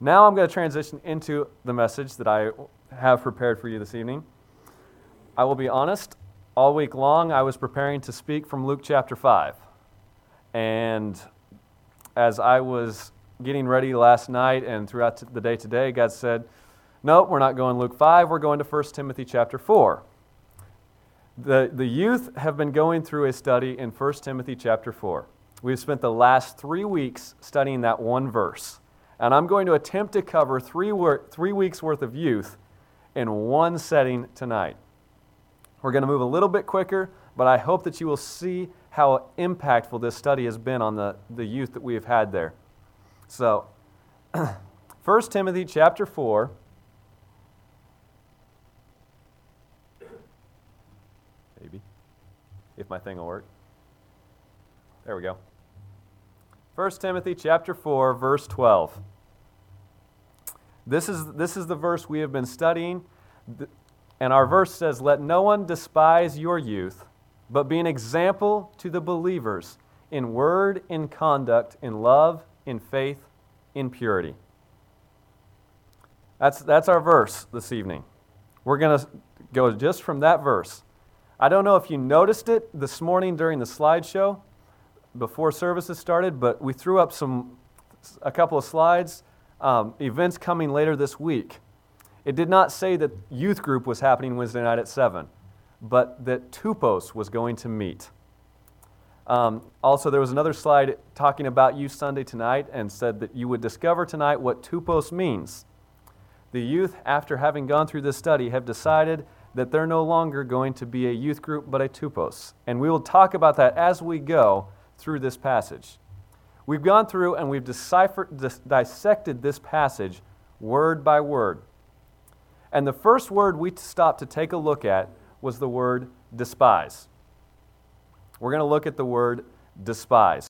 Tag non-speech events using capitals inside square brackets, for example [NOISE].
Now I'm going to transition into the message that I have prepared for you this evening. I will be honest, all week long I was preparing to speak from Luke chapter 5. And as I was getting ready last night and throughout the day today, God said, Nope, we're not going Luke 5, we're going to 1 Timothy chapter 4. The, the youth have been going through a study in 1 Timothy chapter 4. We've spent the last three weeks studying that one verse. And I'm going to attempt to cover three, wor- three weeks worth of youth in one setting tonight. We're going to move a little bit quicker, but I hope that you will see how impactful this study has been on the, the youth that we have had there. So, [CLEARS THROAT] 1 Timothy chapter 4 Maybe, if my thing will work. There we go. 1 Timothy chapter 4 verse 12. This is, this is the verse we have been studying. And our verse says, Let no one despise your youth, but be an example to the believers in word, in conduct, in love, in faith, in purity. That's, that's our verse this evening. We're going to go just from that verse I don't know if you noticed it this morning during the slideshow before services started, but we threw up some a couple of slides, um, events coming later this week. It did not say that youth group was happening Wednesday night at 7, but that Tupos was going to meet. Um, also, there was another slide talking about Youth Sunday tonight and said that you would discover tonight what Tupos means. The youth, after having gone through this study, have decided that they're no longer going to be a youth group, but a tupos. And we will talk about that as we go through this passage. We've gone through and we've deciphered, dis- dissected this passage word by word. And the first word we stopped to take a look at was the word despise. We're going to look at the word despise.